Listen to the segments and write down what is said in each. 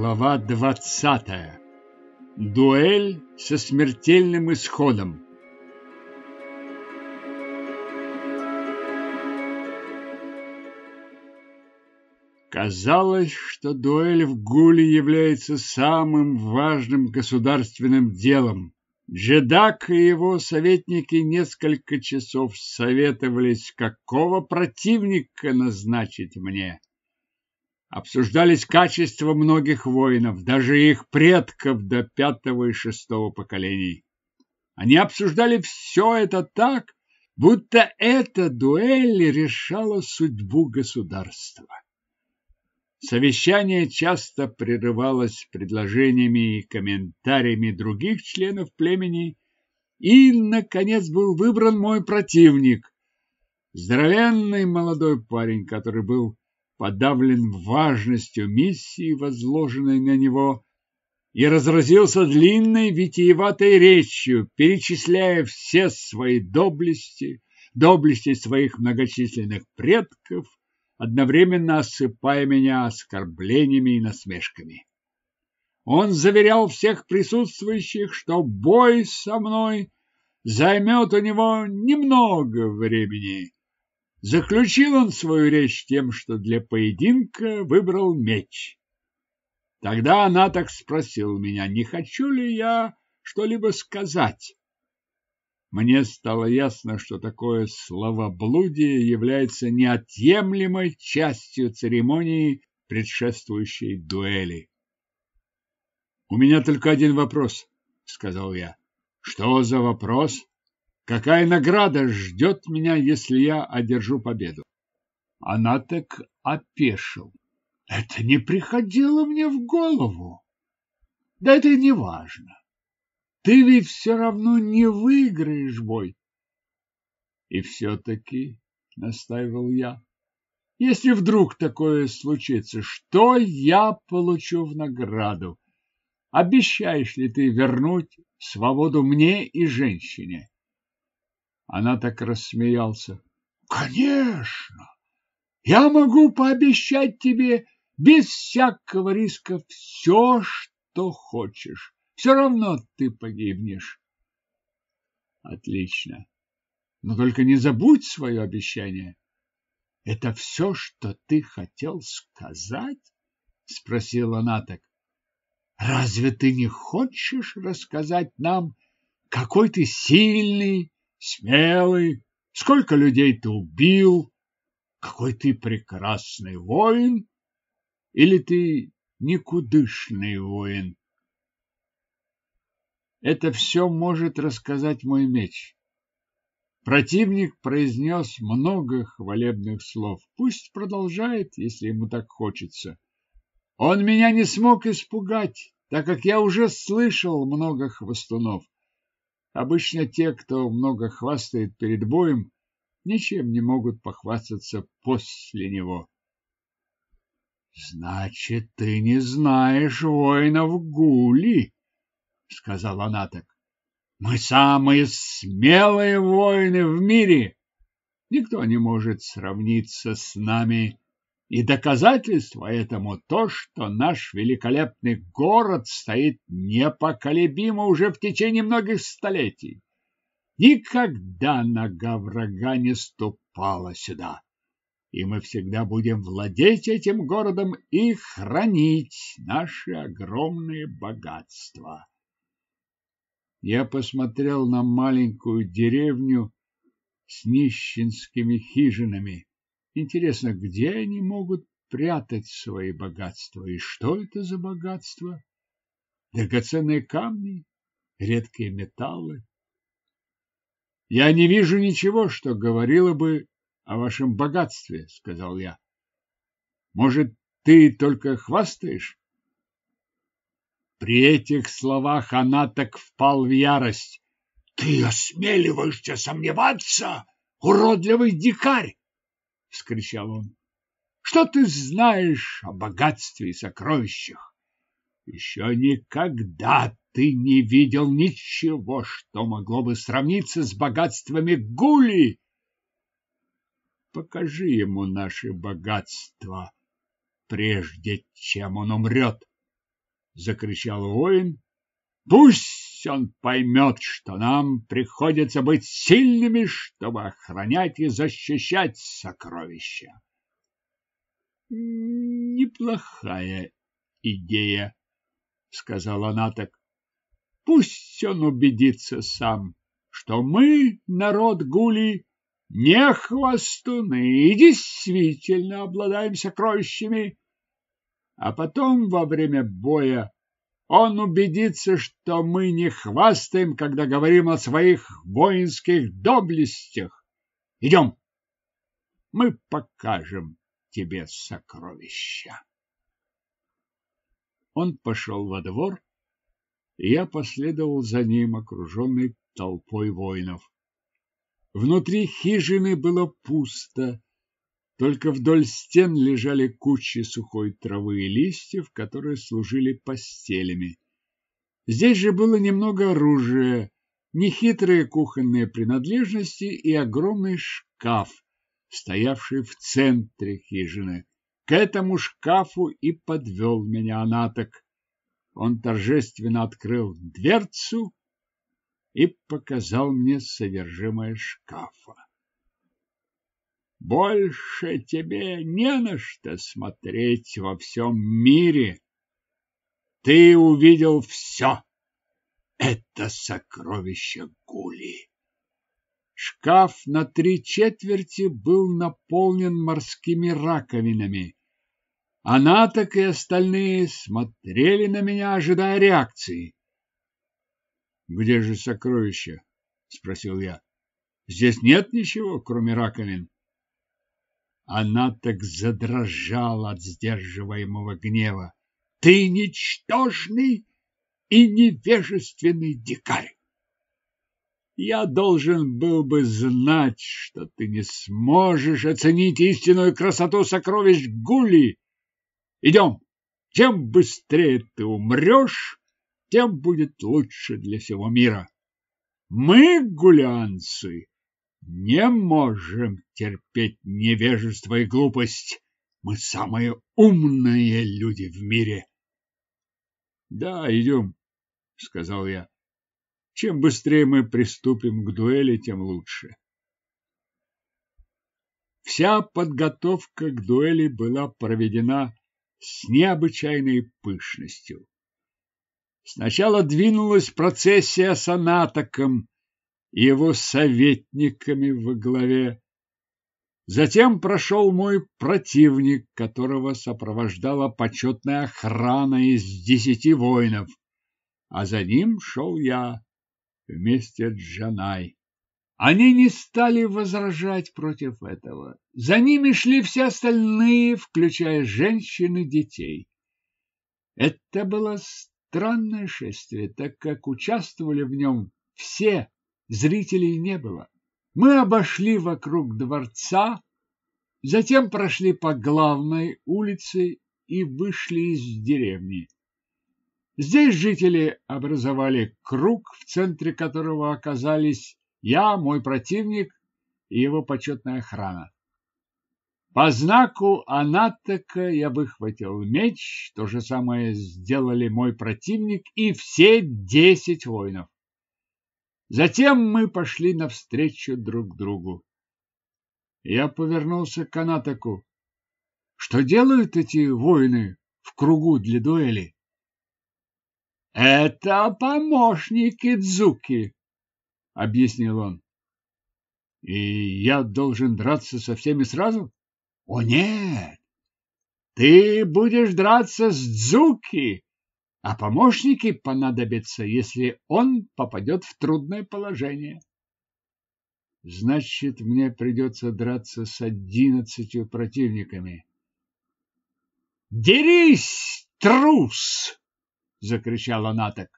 Глава двадцатая. Дуэль со смертельным исходом. Казалось, что дуэль в Гуле является самым важным государственным делом. Джедак и его советники несколько часов советовались, какого противника назначить мне. Обсуждались качества многих воинов, даже их предков до пятого и шестого поколений. Они обсуждали все это так, будто эта дуэль решала судьбу государства. Совещание часто прерывалось предложениями и комментариями других членов племени, и, наконец, был выбран мой противник, здоровенный молодой парень, который был подавлен важностью миссии, возложенной на него, и разразился длинной витиеватой речью, перечисляя все свои доблести, доблести своих многочисленных предков, одновременно осыпая меня оскорблениями и насмешками. Он заверял всех присутствующих, что бой со мной займет у него немного времени. Заключил он свою речь тем, что для поединка выбрал меч. Тогда она так спросила меня, не хочу ли я что-либо сказать. Мне стало ясно, что такое словоблудие является неотъемлемой частью церемонии, предшествующей дуэли. «У меня только один вопрос», — сказал я. «Что за вопрос? Какая награда ждет меня, если я одержу победу?» Она так опешил. Это не приходило мне в голову. Да это не важно. Ты ведь все равно не выиграешь бой. И все-таки, настаивал я, если вдруг такое случится, что я получу в награду? Обещаешь ли ты вернуть свободу мне и женщине? Она так рассмеялся. Конечно! Я могу пообещать тебе без всякого риска все, что хочешь. Все равно ты погибнешь. Отлично. Но только не забудь свое обещание. Это все, что ты хотел сказать? Спросила она так. Разве ты не хочешь рассказать нам, какой ты сильный, смелый, сколько людей ты убил, какой ты прекрасный воин? Или ты никудышный воин? Это все может рассказать мой меч. Противник произнес много хвалебных слов. Пусть продолжает, если ему так хочется. Он меня не смог испугать, так как я уже слышал много хвостунов. Обычно те, кто много хвастает перед боем, ничем не могут похвастаться после него. Значит, ты не знаешь воинов Гули, — сказала она так. «Мы самые смелые воины в мире. Никто не может сравниться с нами. И доказательство этому то, что наш великолепный город стоит непоколебимо уже в течение многих столетий. Никогда нога врага не ступала сюда и мы всегда будем владеть этим городом и хранить наши огромные богатства. Я посмотрел на маленькую деревню с нищенскими хижинами. Интересно, где они могут прятать свои богатства? И что это за богатство? Драгоценные камни? Редкие металлы? Я не вижу ничего, что говорило бы о вашем богатстве, сказал я. Может, ты только хвастаешь? При этих словах она так впал в ярость. «Ты осмеливаешься сомневаться, уродливый дикарь!» — вскричал он. «Что ты знаешь о богатстве и сокровищах? Еще никогда ты не видел ничего, что могло бы сравниться с богатствами Гули. Покажи ему наше богатство, прежде чем он умрет!» закричал воин. Пусть он поймет, что нам приходится быть сильными, чтобы охранять и защищать сокровища. Неплохая идея, сказала она так. Пусть он убедится сам, что мы, народ Гули, не хвостуны и действительно обладаем сокровищами. А потом во время боя он убедится, что мы не хвастаем, когда говорим о своих воинских доблестях. Идем, мы покажем тебе сокровища. Он пошел во двор, и я последовал за ним, окруженный толпой воинов. Внутри хижины было пусто, только вдоль стен лежали кучи сухой травы и листьев, которые служили постелями. Здесь же было немного оружия, нехитрые кухонные принадлежности и огромный шкаф, стоявший в центре хижины. К этому шкафу и подвел меня Анаток. Он торжественно открыл дверцу и показал мне содержимое шкафа. Больше тебе не на что смотреть во всем мире. Ты увидел все. Это сокровище Гули. Шкаф на три четверти был наполнен морскими раковинами. Она, так и остальные смотрели на меня, ожидая реакции. «Где же сокровище?» — спросил я. «Здесь нет ничего, кроме раковин». Она так задрожала от сдерживаемого гнева. Ты ничтожный и невежественный дикарь. Я должен был бы знать, что ты не сможешь оценить истинную красоту сокровищ Гули. Идем. Чем быстрее ты умрешь, тем будет лучше для всего мира. Мы, гулянцы, не можем терпеть невежество и глупость. Мы самые умные люди в мире. Да, идем, сказал я. Чем быстрее мы приступим к дуэли, тем лучше. Вся подготовка к дуэли была проведена с необычайной пышностью. Сначала двинулась процессия с анатоком, его советниками во главе. Затем прошел мой противник, которого сопровождала почетная охрана из десяти воинов, а за ним шел я вместе с Джанай. Они не стали возражать против этого. За ними шли все остальные, включая женщин и детей. Это было странное шествие, так как участвовали в нем все Зрителей не было. Мы обошли вокруг дворца, затем прошли по главной улице и вышли из деревни. Здесь жители образовали круг, в центре которого оказались я, мой противник и его почетная охрана. По знаку Анатока я выхватил меч, то же самое сделали мой противник и все десять воинов. Затем мы пошли навстречу друг другу. Я повернулся к Канатаку. Что делают эти воины в кругу для дуэли? Это помощники Дзуки, объяснил он. И я должен драться со всеми сразу? О нет! Ты будешь драться с Дзуки, а помощники понадобятся, если он попадет в трудное положение. Значит, мне придется драться с одиннадцатью противниками. «Дерись, трус!» — закричал Анаток.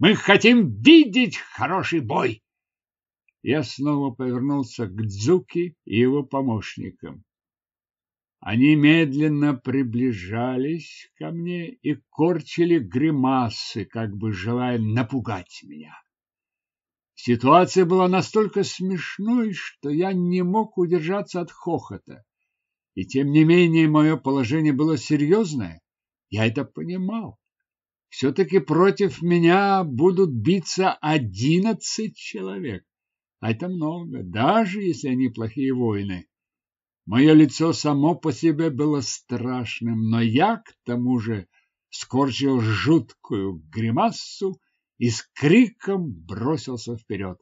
«Мы хотим видеть хороший бой!» Я снова повернулся к Дзуки и его помощникам. Они медленно приближались ко мне и корчили гримасы, как бы желая напугать меня. Ситуация была настолько смешной, что я не мог удержаться от хохота. И тем не менее мое положение было серьезное. Я это понимал. все-таки против меня будут биться одиннадцать человек. А это много, даже если они плохие воины. Мое лицо само по себе было страшным, но я, к тому же, скорчил жуткую гримассу и с криком бросился вперед.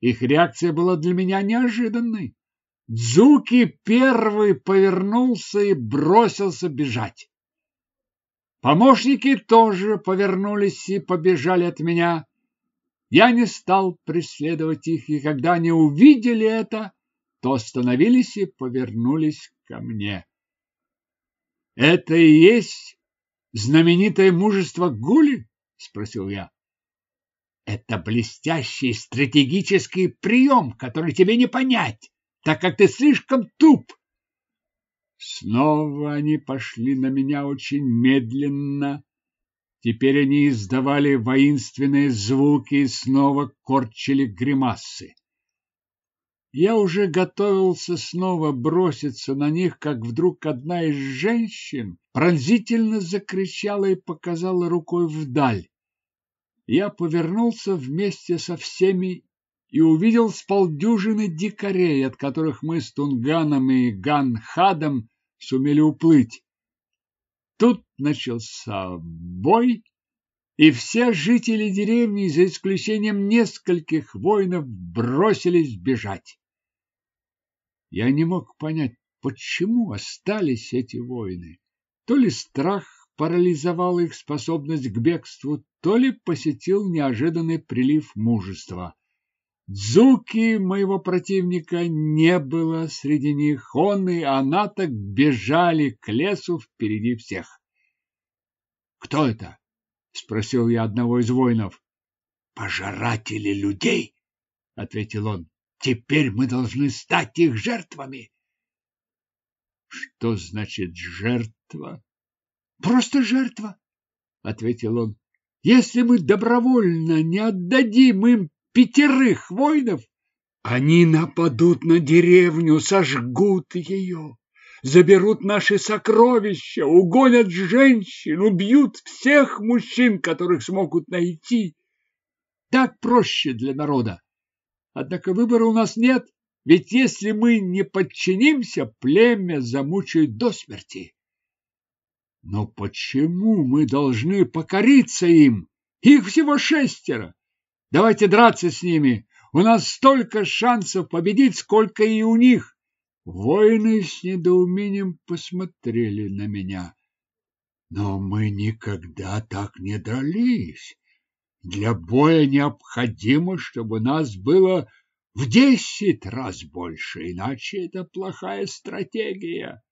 Их реакция была для меня неожиданной. Дзуки первый повернулся и бросился бежать. Помощники тоже повернулись и побежали от меня. Я не стал преследовать их, и когда они увидели это, то остановились и повернулись ко мне. Это и есть знаменитое мужество Гули? спросил я. Это блестящий стратегический прием, который тебе не понять, так как ты слишком туп. Снова они пошли на меня очень медленно. Теперь они издавали воинственные звуки и снова корчили гримасы. Я уже готовился снова броситься на них, как вдруг одна из женщин пронзительно закричала и показала рукой вдаль. Я повернулся вместе со всеми и увидел с полдюжины дикарей, от которых мы с Тунганом и Ганхадом сумели уплыть. Тут начался бой, и все жители деревни, за исключением нескольких воинов, бросились бежать. Я не мог понять, почему остались эти воины. То ли страх парализовал их способность к бегству, то ли посетил неожиданный прилив мужества. Дзуки моего противника не было среди них, он и она так бежали к лесу впереди всех. «Кто это?» — спросил я одного из воинов. «Пожиратели людей!» — ответил он. Теперь мы должны стать их жертвами. Что значит жертва? Просто жертва, ответил он. Если мы добровольно не отдадим им пятерых воинов, они нападут на деревню, сожгут ее, заберут наши сокровища, угонят женщин, убьют всех мужчин, которых смогут найти. Так проще для народа. Однако выбора у нас нет, ведь если мы не подчинимся, племя замучают до смерти. Но почему мы должны покориться им? Их всего шестеро. Давайте драться с ними. У нас столько шансов победить, сколько и у них. Воины с недоумением посмотрели на меня. Но мы никогда так не дрались. Для боя необходимо, чтобы нас было в десять раз больше, иначе это плохая стратегия.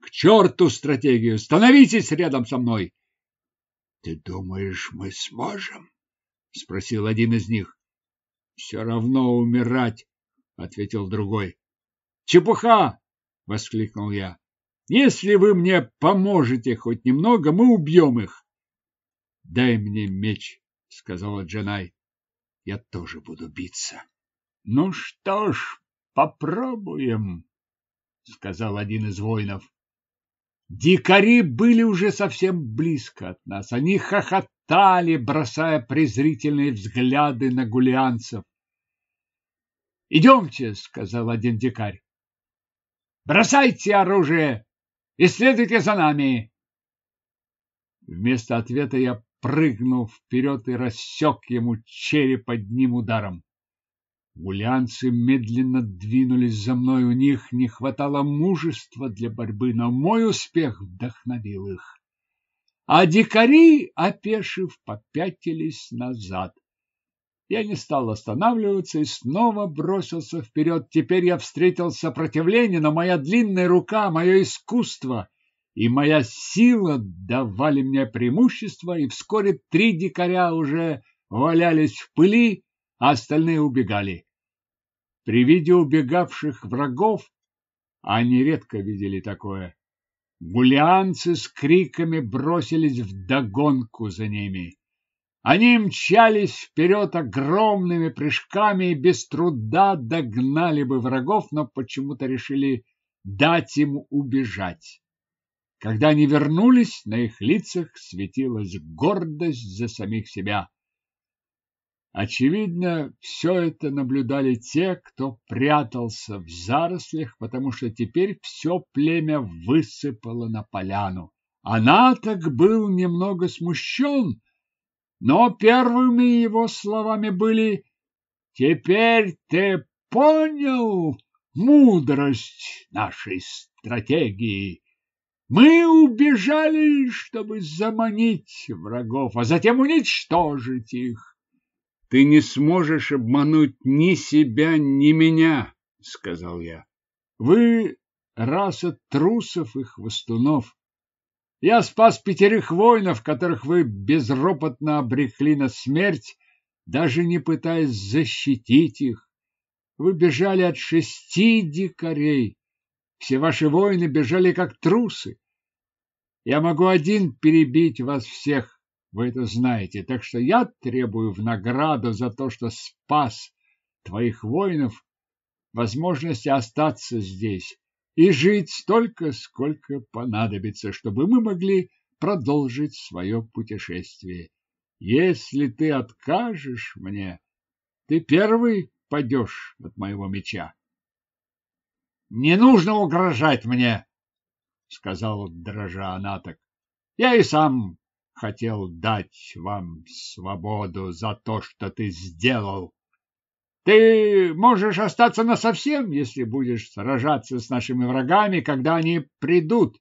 К черту стратегию! Становитесь рядом со мной! Ты думаешь, мы сможем? Спросил один из них. Все равно умирать, ответил другой. Чепуха! Воскликнул я. Если вы мне поможете хоть немного, мы убьем их. Дай мне меч, сказала Джанай. Я тоже буду биться. Ну что ж, попробуем, сказал один из воинов. Дикари были уже совсем близко от нас. Они хохотали, бросая презрительные взгляды на гулианцев. «Идемте», — сказал один дикарь. «Бросайте оружие и следуйте за нами!» Вместо ответа я прыгнул вперед и рассек ему череп одним ударом. Гулянцы медленно двинулись за мной, у них не хватало мужества для борьбы, но мой успех вдохновил их. А дикари, опешив, попятились назад. Я не стал останавливаться и снова бросился вперед. Теперь я встретил сопротивление, но моя длинная рука, мое искусство и моя сила давали мне преимущество, и вскоре три дикаря уже валялись в пыли, а остальные убегали. При виде убегавших врагов, они редко видели такое, гулианцы с криками бросились в догонку за ними. Они мчались вперед огромными прыжками и без труда догнали бы врагов, но почему-то решили дать им убежать. Когда они вернулись, на их лицах светилась гордость за самих себя. Очевидно, все это наблюдали те, кто прятался в зарослях, потому что теперь все племя высыпало на поляну. Она так был немного смущен, но первыми его словами были «Теперь ты понял мудрость нашей стратегии?» Мы убежали, чтобы заманить врагов, а затем уничтожить их. Ты не сможешь обмануть ни себя, ни меня, сказал я. Вы раса трусов и хвостунов. Я спас пятерых воинов, которых вы безропотно обрекли на смерть, даже не пытаясь защитить их. Вы бежали от шести дикарей. Все ваши воины бежали как трусы. Я могу один перебить вас всех, вы это знаете, так что я требую в награду за то, что спас твоих воинов, возможности остаться здесь и жить столько, сколько понадобится, чтобы мы могли продолжить свое путешествие. Если ты откажешь мне, ты первый падешь от моего меча. Не нужно угрожать мне, сказал дрожа Анаток. Я и сам хотел дать вам свободу за то, что ты сделал. Ты можешь остаться насовсем, если будешь сражаться с нашими врагами, когда они придут.